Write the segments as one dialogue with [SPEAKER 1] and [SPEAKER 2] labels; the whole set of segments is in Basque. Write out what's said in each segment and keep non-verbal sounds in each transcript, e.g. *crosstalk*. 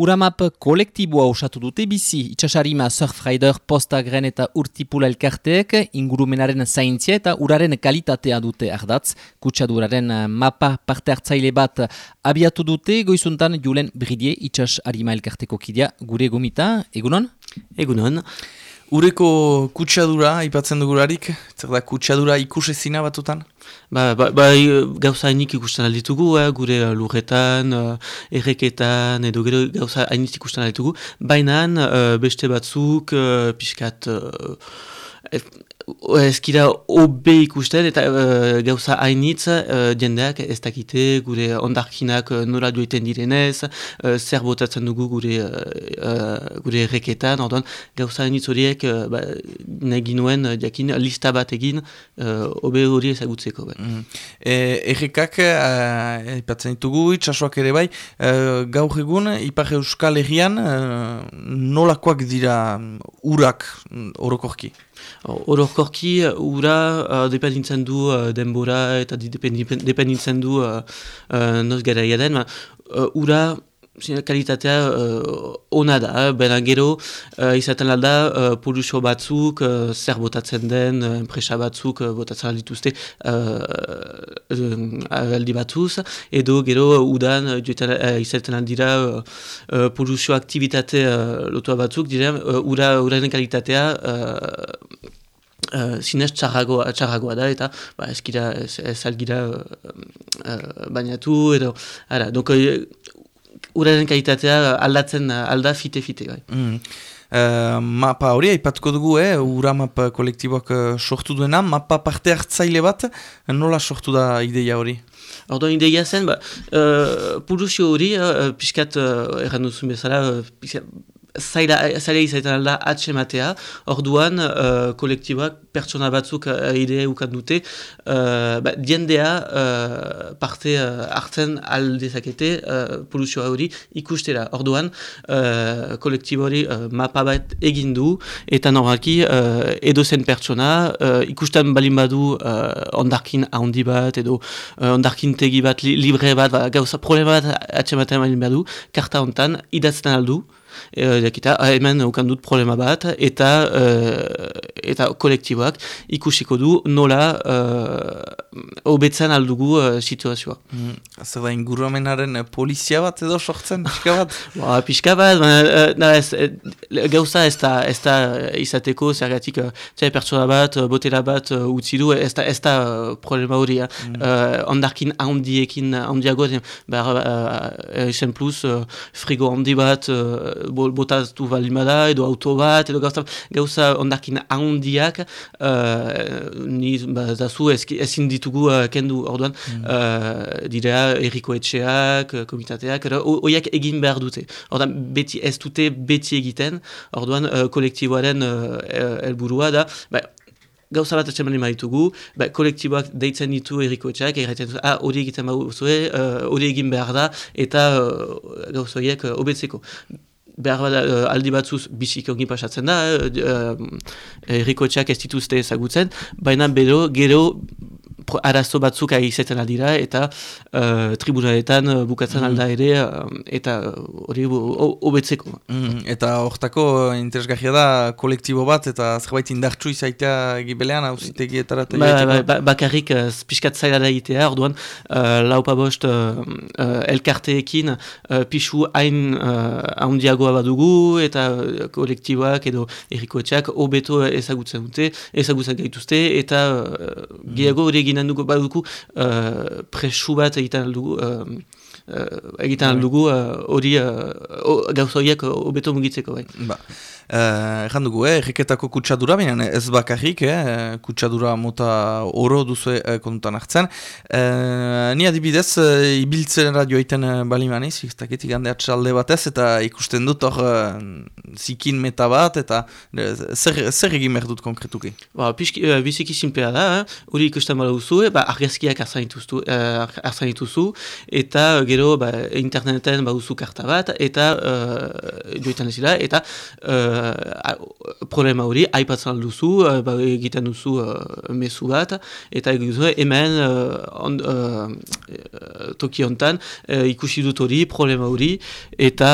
[SPEAKER 1] Uramap kolektiboa osatu dute bizi, itxasarima Surfrider, Postagren eta Urtipula elkarteek ingurumenaren zaintzia eta uraren kalitatea dute ardatz. Kutsaduraren mapa parte hartzaile bat abiatu dute, goizuntan Julen Bridie itxas harima elkarteko kidea gure gomita. Egunon?
[SPEAKER 2] Egunon.
[SPEAKER 3] Ureko kutsadura, ipatzen dugurarik, zer da kutsadura ikusezina batutan?
[SPEAKER 2] Ba, ba, ba gauza hainik ikusten alditugu, eh, gure lurretan, uh, erreketan, edo gero gauza hainik ikusten alditugu, baina uh, beste batzuk, uh, pixkat, uh, Ezkira obe ikusten eta uh, gauza hainitz uh, jendeak ez dakite gure ondarkinak uh, nora dueten direnez, uh, zer botatzen dugu gure, uh, gure reketan, orduan gauza hainitz horiek uh, ba, nahi nuen jakin lista bat egin uh, obe hori ezagutzeko. Mm.
[SPEAKER 3] E, errekak, ipatzen ditugu, itxasuak ere bai, uh, gaur egun, ipar euskal egian, uh, nolakoak dira urak orokorki?
[SPEAKER 2] Orokorki, ura uh, dependintzen du uh, denbora eta dependintzen du uh, uh, noz gara den. Uh, ura kalitatea uh, ona da, eh? bera gero uh, izaten alda uh, poluzio batzuk, uh, zer botatzen den, enpresa batzuk uh, botatzen aldituzte uh, uh, aldi batzuz, edo gero udan uh, uh, izaten aldira uh, uh, poluzio aktivitate uh, lotua batzuk, dire, uh, ura, uraren kalitatea uh, Uh, zinez txarragoa, txarragoa da eta ba, eskira ez, ez algira uh, uh, bainatu edo ara, donko uraren kalitatea aldatzen alda fite-fite. Bai.
[SPEAKER 3] Mm. Uh, mapa hori, aipatuko dugu, eh? ura mapa kolektiboak uh, sortu duena, mapa parte hartzaile bat, nola sortu da ideia hori?
[SPEAKER 2] Ordo ideia zen, ba, uh, puluzio hori, uh, piskat, uh, erran duzun bezala, uh, zaila, zaila izaiten alda atxematea, orduan uh, kolektiboak pertsona batzuk uh, idea ukan dute, uh, ba, diendea uh, parte uh, hartzen aldezakete uh, poluzioa hori ikustera. Orduan uh, kolektibo hori uh, mapa bat egin du, eta normalki uh, edo zen pertsona uh, ikusten balin badu uh, ondarkin handi bat, edo uh, ondarkin tegi bat, li, libre bat, ba, gauza problema bat atxematen balin badu, karta hontan idatzen aldu, jakita, ah, hemen ukan dut problema bat, eta uh, eta kolektiboak ikusiko du nola uh, obetzen aldugu uh, situazioa.
[SPEAKER 3] Mm, Zer da inguruamenaren polizia bat edo sortzen, pixka bat? *laughs*
[SPEAKER 2] ba, pixka bat, ba, na, ez, gauza ez da, ez da izateko, zergatik, uh, pertsona bat, botera bat uh, utzi du, ez da, ez da problema hori. Mm. Uh, ondarkin handiekin, handiago, behar, uh, plus, uh, frigo handi bat, botaztu balimada edo auto bat edo gauza, gauza ondakin ahondiak uh, ni ba, zazu ezin ditugu uh, kendu orduan mm. uh, direa erriko etxeak, komitateak horiak egin behar dute orduan beti ez dute beti egiten orduan uh, kolektiboaren uh, elburua da ba, gauza bat atxeman ditugu, ba, kolektiboak deitzen ditu erriko etxeak, egiten ah, hori egiten behar zuen, hori uh, egin behar da, eta uh, gauza horiek uh, obetzeko behar bada uh, aldi batzuz bizik ongi pasatzen da, uh, uh, ez dituzte ezagutzen, baina bero, gero arazo batzuk izaten aldira eta uh, tribunaletan uh, bukatzen alda mm. ere uh, eta hori hobetzeko.
[SPEAKER 3] Mm, eta hortako interesgarria da kolektibo bat eta zerbait indartsu izaitea gibelean hauzitegi eta
[SPEAKER 2] ba, ba, ba, Bakarrik uh, piskat zaila da itea, orduan uh, laupa bost uh, uh, elkarteekin uh, pixu hain uh, badugu eta kolektiboak edo errikoetxeak hobeto ezagutzen dute, ezagutzen gaituzte eta uh, gehiago hori eginen dugu badugu uh, presu bat egiten aldugu uh, uh, egiten aldugu hori uh, gauza horiek hobeto mugitzeko bai.
[SPEAKER 3] Ba. Uh, dugu, eh, erreketako kutsadura, baina ez bakarrik, eh, kutsadura mota oro duzu eh, kontutan hartzen. Uh, ni adibidez, uh, ibiltzen radio egiten uh, balimaniz, iztaket igande atxalde batez, eta ikusten dut hor uh, zikin meta bat, eta uh, zer, zer egin behar dut konkretuki?
[SPEAKER 2] Ba, pixki, uh, biziki simpea da, hori eh? ikusten bala duzu, ba, argazkiak arzan dituzu, eta gero ba, interneten ba, karta bat, eta uh, joetan ez eta problema hori, aipatzen alduzu, uh, ba, egiten duzu uh, mesu bat, eta egiten hemen on, toki hontan ikusi dut hori, problema hori, eta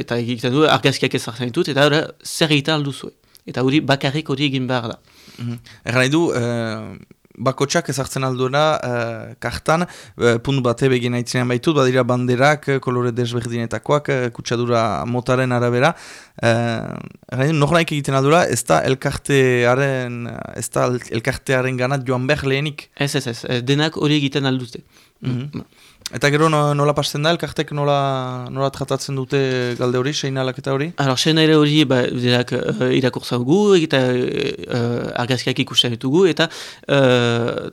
[SPEAKER 2] eta egiten du argazkiak ezartzen ditut, eta zer egiten alduzu. Eta hori bakarrik hori egin behar da.
[SPEAKER 3] Mm -hmm. Erra nahi du, bakotsak ezartzen alduena uh, kartan, uh, puntu bate begin aitzinean baitut, badira banderak, eh, kolore desberdinetakoak, uh, kutsadura motaren arabera. Uh, Nohoraik egiten aldura, ez da elkartearen, ez da elkartearen ganat joan behar lehenik?
[SPEAKER 2] Ez, ez, ez, denak hori egiten aldute.
[SPEAKER 3] Mm Eta gero nola pasten da, elkartek nola, nola tratatzen dute galde hori, sein alaketa hori?
[SPEAKER 2] Alors, sein ere hori, ba, denak uh, irakurtzen gu, eta uh, argazkiak ikusten ditugu, eta uh,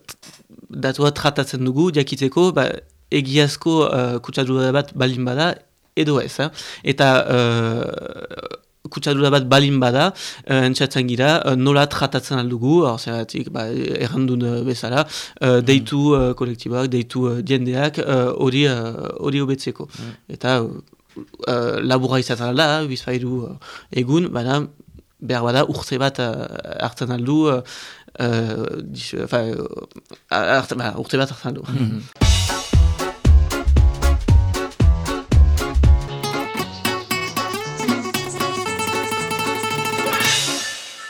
[SPEAKER 2] datua tratatzen dugu, jakiteko, ba, egiazko uh, kutsadura bat balin bada, edo ez, eh? eta kutsadura bat balin bada, uh, entzatzen gira, uh, nola tratatzen aldugu, hor zeratik, ba, errandun uh, bezala, uh, deitu uh, kolektiboak, deitu uh, diendeak, hori uh, hori obetzeko. Mm. Eta uh, labura izatzen da, bizpairu uh, egun, baina behar bada urte bat uh, hartzen aldu, uh, uh, dis, uh, uh, urte bat hartzen aldu. Mm -hmm.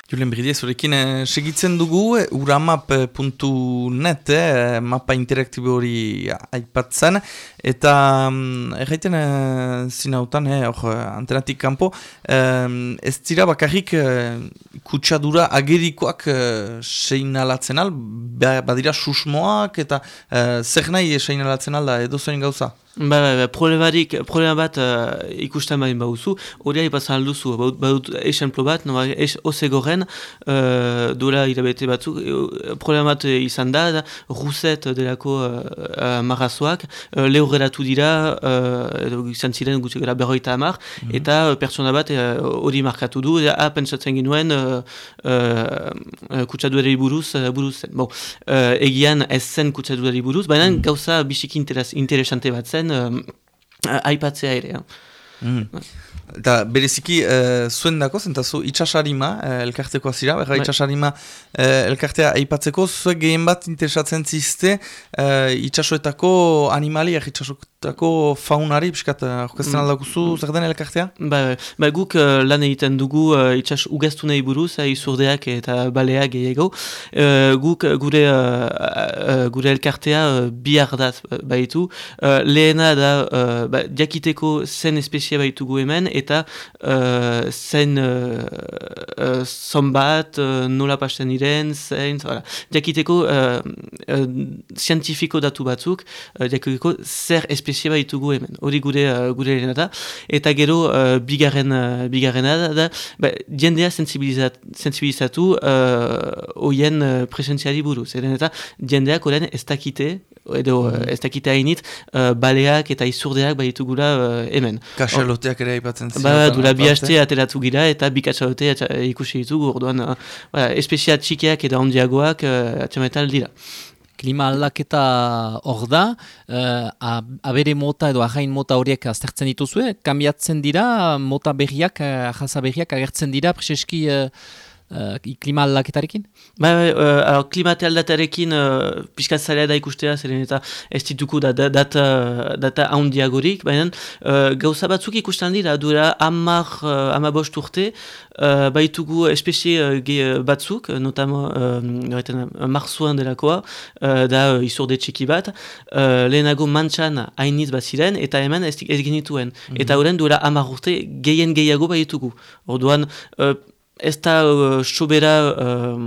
[SPEAKER 3] Julen Bridie, zurekin eh, segitzen dugu, eh, uramap.net, eh, mapa interaktibo hori aipatzen, eta um, erraiten eh, zinautan, eh, or, antenatik kanpo, eh, ez dira bakarrik eh, kutsadura agerikoak eh, seinalatzen al, ba, badira susmoak, eta eh, zer nahi seinalatzen al da, edo zen gauza?
[SPEAKER 2] Ba, ba, ba, problemarik, problema bat uh, ikusten bain bauzu, hori haipatzen alduzu, badut esenplo bat, no, es, osegoren, uh, duela irabete batzuk, uh, problema bat izan da, da ruset delako uh, uh, marrazoak, uh, lehorreratu dira, uh, edo izan ziren gutxi gara berroita amar, mm -hmm. eta uh, pertsona bat hori uh, markatu du, da, ah, pentsatzen ginuen, uh, uh, kutsaduari buruz, uh, buruz zen. Bon, uh, egian ez zen kutsaduari buruz, baina mm -hmm. gauza bisiki interes, interesante bat zen, zen uh, aipatzea ere.
[SPEAKER 3] Mm. Eta bereziki uh, zuen dako, zentazu itxasarima uh, elkarteko azira, berra bai. itxasarima uh, elkartea aipatzeko, zuek gehien bat interesatzen zizte uh, itxasoetako animaliak, itxasoetako faunari, piskat, orkestan mm. aldakuzu, zer den elkartea?
[SPEAKER 2] Ba, ba guk uh, lan egiten dugu uh, itxas ugestu nahi buruz, uh, izurdeak eta baleak gehiago. Uh, guk gure, uh, gure elkartea uh, bihar da baitu. Uh, lehena da, uh, ba, diakiteko zen espezia baitugu hemen, eta uh, zen uh, zonbat, uh, nola pasten diren, zen, voilà. diakiteko uh, uh, zientifiko datu batzuk, uh, diakiteko zer espezie baitugu hemen, hori gure uh, gure da, eta gero uh, bigarren, uh, bigarrena da, da ba, diendea sensibilizatu hoien uh, uh, presentziali buruz, eta diendeak horren ez dakite, edo mm -hmm. ez dakite hainit, uh, baleak eta izurdeak baitugula uh, hemen.
[SPEAKER 3] Kaxaloteak ere aipatzen
[SPEAKER 2] ziren. Ba, dura bi haste ateratu gira eta bi kaxalote ikusi ditugu, orduan, uh, ba, espezia txikiak eta ondiagoak uh, atxametal dira.
[SPEAKER 1] Klima aldaketa hor da, uh, abere mota edo ahain mota horiek aztertzen dituzue, kambiatzen dira, mota berriak, ahaza berriak agertzen dira, preseski uh, uh, klima aldaketarekin?
[SPEAKER 2] Ba, uh, klimate aldatarekin uh, pixkat da ikustea, zeren eta ez dituko da, data, data handiagorik, baina uh, gauza batzuk ikusten dira, dura amar, uh, amabost urte, uh, baitugu espezie uh, batzuk, notamo uh, marzuan delakoa, uh, da uh, izurde txiki bat, uh, lehenago mantxan hainiz bat ziren, eta hemen ez, ez genituen. Mm -hmm. Eta horren dura amar urte gehien gehiago baitugu. Orduan, uh, ez da uh, sobera uh,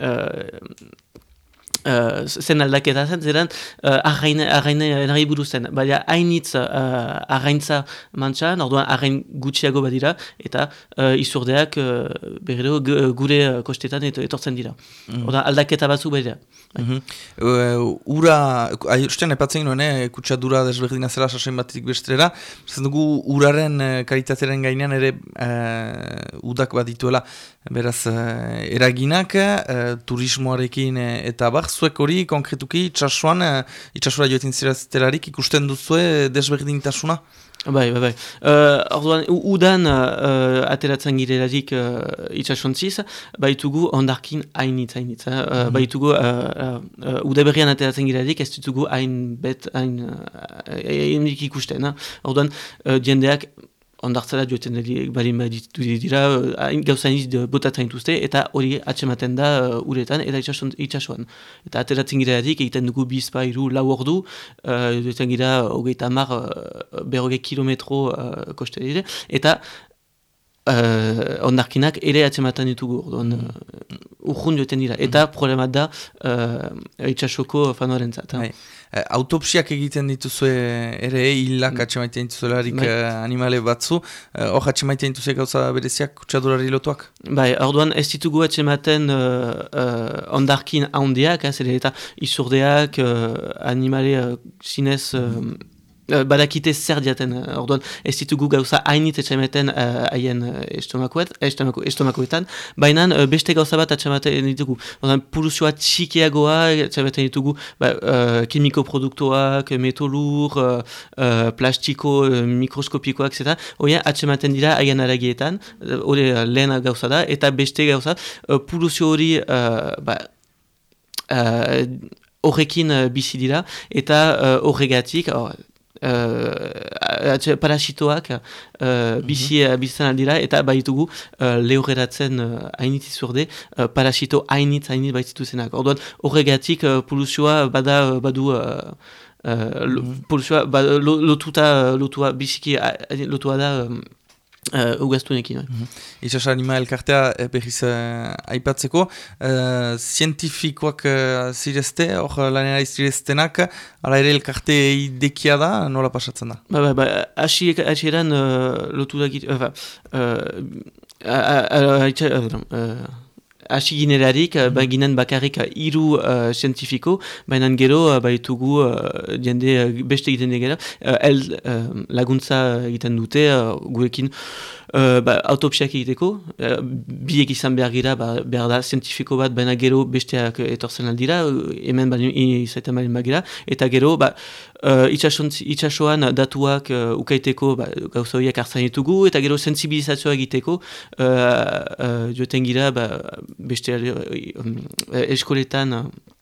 [SPEAKER 2] uh, uh, zen aldaketa zen, zeran uh, arrain buruzen. Baina hainitz uh, arraintza mantxan, orduan arrain gutxiago badira, eta uh, izurdeak uh, berriro gure kostetan etortzen dira. Mm. Orduan aldaketa batzu badira.
[SPEAKER 3] Mm -hmm. uh, ura, ustean epatzen ginoen, eh, kutsadura desberdina zela sasoin batetik bestrera, zen dugu uraren uh, karitateren gainean ere uh, udak bat dituela, beraz uh, eraginak, uh, turismoarekin uh, eta bar, zuek hori konkretuki itxasuan, uh, itxasura joetin ziraztelarik ikusten duzue desberdintasuna?
[SPEAKER 2] Bai, bai, bai. Uh, orduan, udan uh, ateratzen girelarik uh, itxasontziz, baitugu ondarkin hainitz, hainitz. Uh, mm -hmm. Baitugu, uh, uh, udaberrian ateratzen girelarik ez ditugu hain bet, hain uh, ikusten. Uh. Orduan, uh, jendeak ondartzara joetzen balin baditu dira, uh, gauza iniz botatzen dituzte, eta hori atxematen da uh, uretan, eta itxasuan. Eta ateratzen gira edik, egiten dugu bizpa iru lau ordu, uh, joetzen gira hogeita mar, uh, berroge kilometro uh, koste dire, eta uh, ondarkinak ere atzematen ditugu, orduan, mm. uh, urjun joeten dira. Eta mm. problema da uh, itxasoko fanoaren zat. Bai.
[SPEAKER 3] Eh, autopsiak egiten dituzue ere hilak mm. atxemaiten dituzularik bai. uh, animale batzu. Eh, hor uh, atxemaiten dituzue gauza bereziak kutsadurari lotuak?
[SPEAKER 2] Bai, orduan ez ditugu atxematen uh, uh, ondarkin ahondiak, eh, eta izurdeak, uh, animale uh, zinez... Uh, Uh, badakite zer diaten, uh, orduan ez ditugu gauza hainit etxameten uh, haien uh, estomakoet, estomako, estomakoetan, baina uh, beste gauza bat etxamaten ditugu. Orduan puluzioa txikiagoa etxamaten ditugu ba, uh, kimiko produktuak, metolur, uh, uh, plastiko, uh, mikroskopikoak, zeta, hori atxamaten dira haien aragietan, hori uh, lehen gauza da, eta beste gauza, uh, puluzio hori uh, ba, uh, horrekin uh, bizi dira, eta uh, horregatik, uh, uh, parasitoak uh, bizi mm -hmm. aldira eta baitugu uh, lehoreratzen uh, hainitz izurde uh, parasito hainitz hainitz baititu zenak. Orduan horregatik uh, poluzioa bada badu uh, uh, mm -hmm. poluzioa lotuta lotua biziki lotua da um, Uh, ugaztunekin. Mm
[SPEAKER 3] -hmm. Itxas anima elkartea eh, behiz uh, aipatzeko. Uh, zientifikoak uh, zirezte, hor lanera izireztenak, ala ere elkarte idekia da, nola pasatzen da?
[SPEAKER 2] Ba, ba, ba, asi eran uh, lotu da gitu, uh, uh, hasi ginerarik, mm -hmm. ginen bakarrik hiru uh, zientifiko, baina gero uh, baitugu uh, jende beste egiten dira, uh, el uh, laguntza egiten dute uh, guekin uh, ba, autopsiak egiteko, uh, biek izan behar gira, ba, behar da zientifiko bat, baina gero besteak etorzen aldira, hemen izaiten baino bagira, eta gero, ba, uh, itxasoan datuak uh, ukaiteko ba, gauza horiek hartzen ditugu, eta gero sensibilizazioa egiteko, uh, uh, joeten gira, ba, beste uh, eskoletan, uh,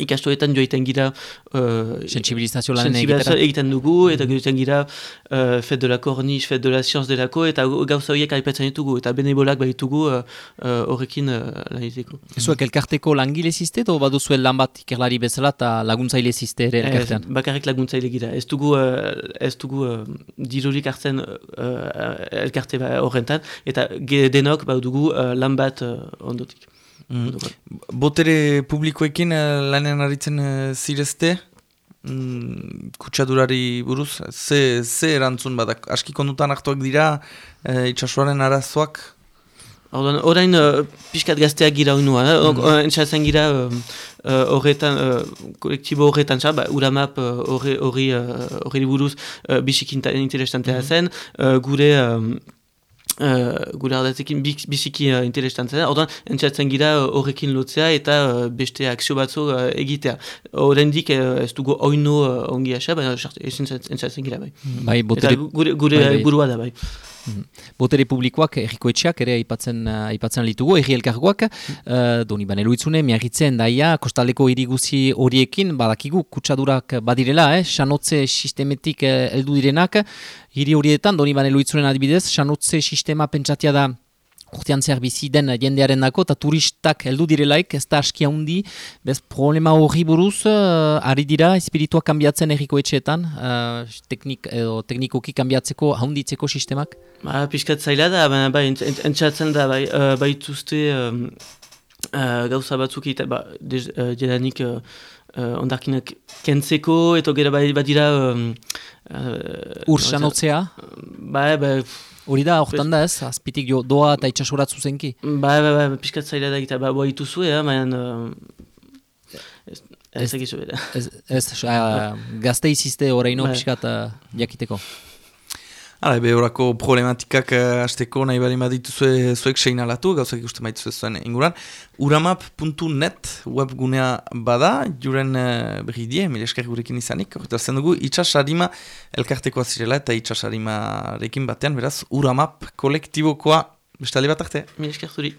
[SPEAKER 2] ikastoetan joiten gira
[SPEAKER 1] uh, sensibilizazio lan
[SPEAKER 2] egiten dugu eta mm -hmm. gira uh, fet de la corniche, fet de la science de la co eta gauza horiek aipatzen ditugu eta benebolak baitugu horrekin uh, uh, lan egiteko.
[SPEAKER 1] Ezuek elkarteko langile ziste edo baduzuen lan bat ikerlari bezala eta laguntzaile ziste ere elkartean?
[SPEAKER 2] bakarrik laguntzaile gira. Ez dugu, uh, ez dugu uh, dirurik hartzen uh, elkarte horrentan eta denok badugu uh, lan bat uh, ondotik.
[SPEAKER 3] Mm. Botere publikoekin uh, lanean aritzen uh, zirezte, mm, kutsadurari buruz, ze, ze erantzun badak, aski kondutan aktuak dira uh, itxasuaren arazoak?
[SPEAKER 2] Horain uh, pixkat gazteak gira unua, eh? mm. entzatzen gira horretan, uh, kolektibo horretan, ba, uramap horri uh, uh, buruz uh, bisik interesantea mm. zen, uh, gure... Um, Uh, gure ardatzekin biziki uh, interestan zen, orduan entzatzen gira uh, horrekin lotzea eta uh, beste akzio batzu uh, egitea. Horrendik uh, ez dugu oino uh, ongi asa, baina entzatzen gira bai.
[SPEAKER 1] bai
[SPEAKER 2] eta gure, gure bai, bai. burua da bai.
[SPEAKER 1] Mhm. Botere publikoak erriko etxeak ere aipatzen uh, aipatzen litugu, erri elkargoak, uh, doni itzune, miagitzen daia, kostaleko iriguzi horiekin, badakigu, kutsadurak badirela, eh? sanotze sistemetik uh, eldu direnak, hiri horietan, doni itzunen adibidez, sanotze sistema pentsatia da urtean zer bizi den jendearen dako, eta turistak heldu direlaik, ez da askia hundi, bez problema horri buruz, uh, ari dira, espiritua kanbiatzen erriko etxeetan, uh, teknik, edo, teknikoki kanbiatzeko, haunditzeko sistemak?
[SPEAKER 2] Ba, piskat zaila da, baina bai, entzatzen da, bai, uh, bai tuzte um, uh, gauza batzuk ba, jelanik uh, uh, ondarkinak kentzeko, eta gero bai, badira... Um,
[SPEAKER 1] uh, Ursanotzea?
[SPEAKER 2] Bai, bai,
[SPEAKER 1] Hori da, horretan da ez, azpitik jo, doa eta itxasorat zuzenki.
[SPEAKER 2] Ba, ba, ba, piskat zaila da gita, ba, boa ituzu, eh, baina... Uh, ez egizu bera.
[SPEAKER 1] Ez, ez, uh, izizte horreino ba. piskat uh, jakiteko.
[SPEAKER 3] Hala, ebe horako problematikak uh, azteko nahi bali maditu zue, zuek seinalatu, gauzak ikusten maitu zuen inguran. Uramap.net webgunea bada, juren uh, berri die, mire esker gurekin izanik, horretar zen dugu, itxasarima elkartekoa zirela eta itxasarima rekin batean, beraz, Uramap kolektibokoa, bestali bat arte.
[SPEAKER 2] Mire esker zuri.